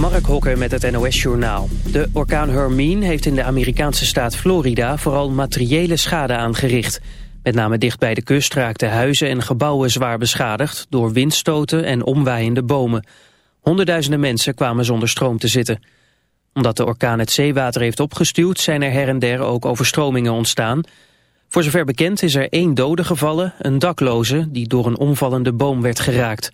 Mark Hokker met het NOS-journaal. De orkaan Hermine heeft in de Amerikaanse staat Florida vooral materiële schade aangericht. Met name dicht bij de kust raakten huizen en gebouwen zwaar beschadigd... door windstoten en omwaaiende bomen. Honderdduizenden mensen kwamen zonder stroom te zitten. Omdat de orkaan het zeewater heeft opgestuwd... zijn er her en der ook overstromingen ontstaan. Voor zover bekend is er één dode gevallen, een dakloze... die door een omvallende boom werd geraakt...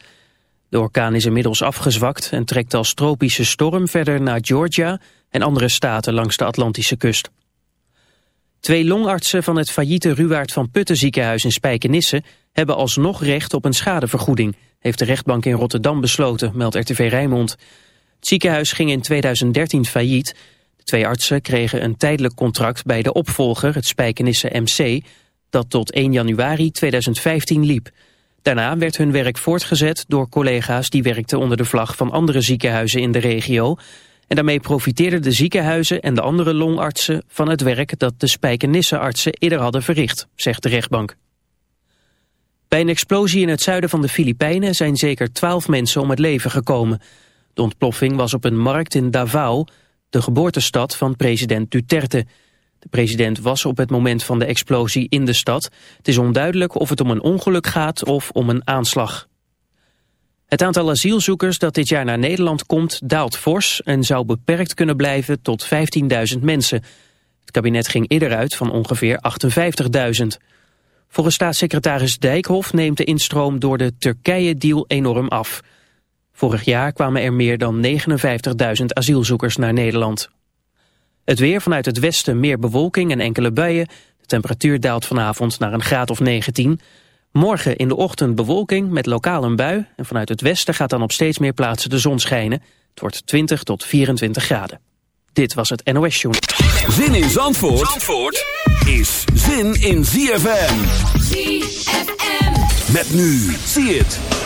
De orkaan is inmiddels afgezwakt en trekt als tropische storm verder naar Georgia en andere staten langs de Atlantische kust. Twee longartsen van het failliete Ruwaard van Putten ziekenhuis in Spijkenisse hebben alsnog recht op een schadevergoeding, heeft de rechtbank in Rotterdam besloten, meldt RTV Rijnmond. Het ziekenhuis ging in 2013 failliet. De twee artsen kregen een tijdelijk contract bij de opvolger, het Spijkenisse MC, dat tot 1 januari 2015 liep. Daarna werd hun werk voortgezet door collega's die werkten onder de vlag van andere ziekenhuizen in de regio. En daarmee profiteerden de ziekenhuizen en de andere longartsen van het werk dat de Spijkenisse-artsen eerder hadden verricht, zegt de rechtbank. Bij een explosie in het zuiden van de Filipijnen zijn zeker twaalf mensen om het leven gekomen. De ontploffing was op een markt in Davao, de geboortestad van president Duterte. De president was op het moment van de explosie in de stad. Het is onduidelijk of het om een ongeluk gaat of om een aanslag. Het aantal asielzoekers dat dit jaar naar Nederland komt daalt fors... en zou beperkt kunnen blijven tot 15.000 mensen. Het kabinet ging eerder uit van ongeveer 58.000. Volgens staatssecretaris Dijkhoff neemt de instroom door de Turkije-deal enorm af. Vorig jaar kwamen er meer dan 59.000 asielzoekers naar Nederland. Het weer vanuit het westen meer bewolking en enkele buien. De temperatuur daalt vanavond naar een graad of 19. Morgen in de ochtend bewolking met lokaal een bui. En vanuit het westen gaat dan op steeds meer plaatsen de zon schijnen. Het wordt 20 tot 24 graden. Dit was het NOS Journal. Zin in Zandvoort, Zandvoort is zin in ZFM. ZFM. Met nu. Zie het.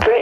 Brit-